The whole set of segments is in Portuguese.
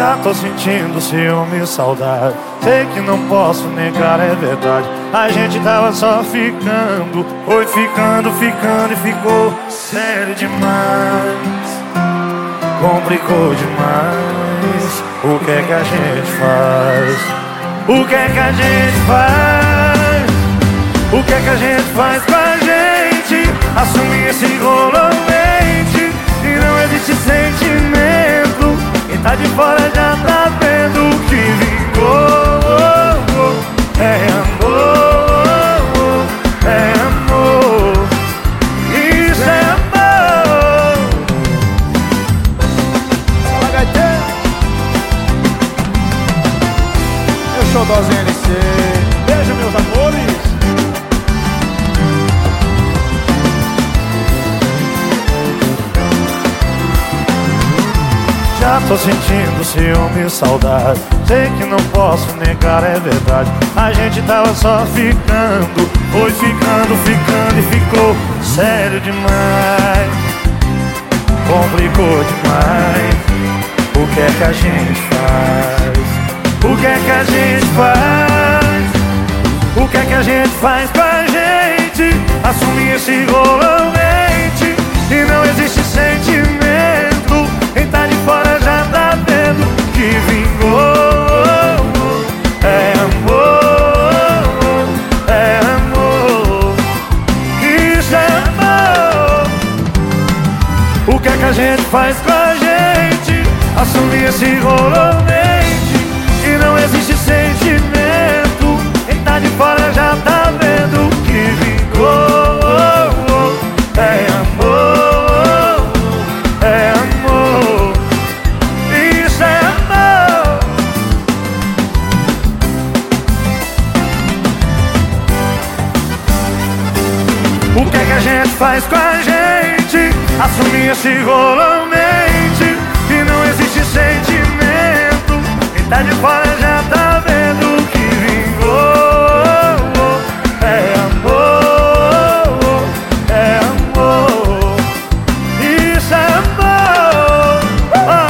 Já tô sentindo ciúme e saudade. Sei que não posso negar, é verdade. A gente tava só ficando, foi ficando, ficando e ficou sério demais. Complicou demais. O que é que a gente faz? O que é que a gente faz? O que é que a gente faz com a gente? Assumir esse rolo LC. Beijo, meus amores. Já tô sentindo ciúme e saudade Sei que não posso negar, é verdade A gente tava só ficando Foi ficando, ficando e ficou sério demais Complicou demais O que é que a gente faz? Que é que a gente faz? O que é que a gente faz com a gente? Assumir esse rolão mente E não existe sentimento Quem tá de fora já tá vendo que vingou É amor, é amor Isso é amor O que é que a gente faz com a gente? Assumir esse rolão mente O que é que a gente faz com a gente? Assumir esse rolão mente E não existe sentimento Quem tá de fora já tá vendo que vingou É amor, é amor Isso é amor Ah.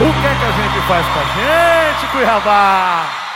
O que é que a gente faz com a gente, Cuiabá?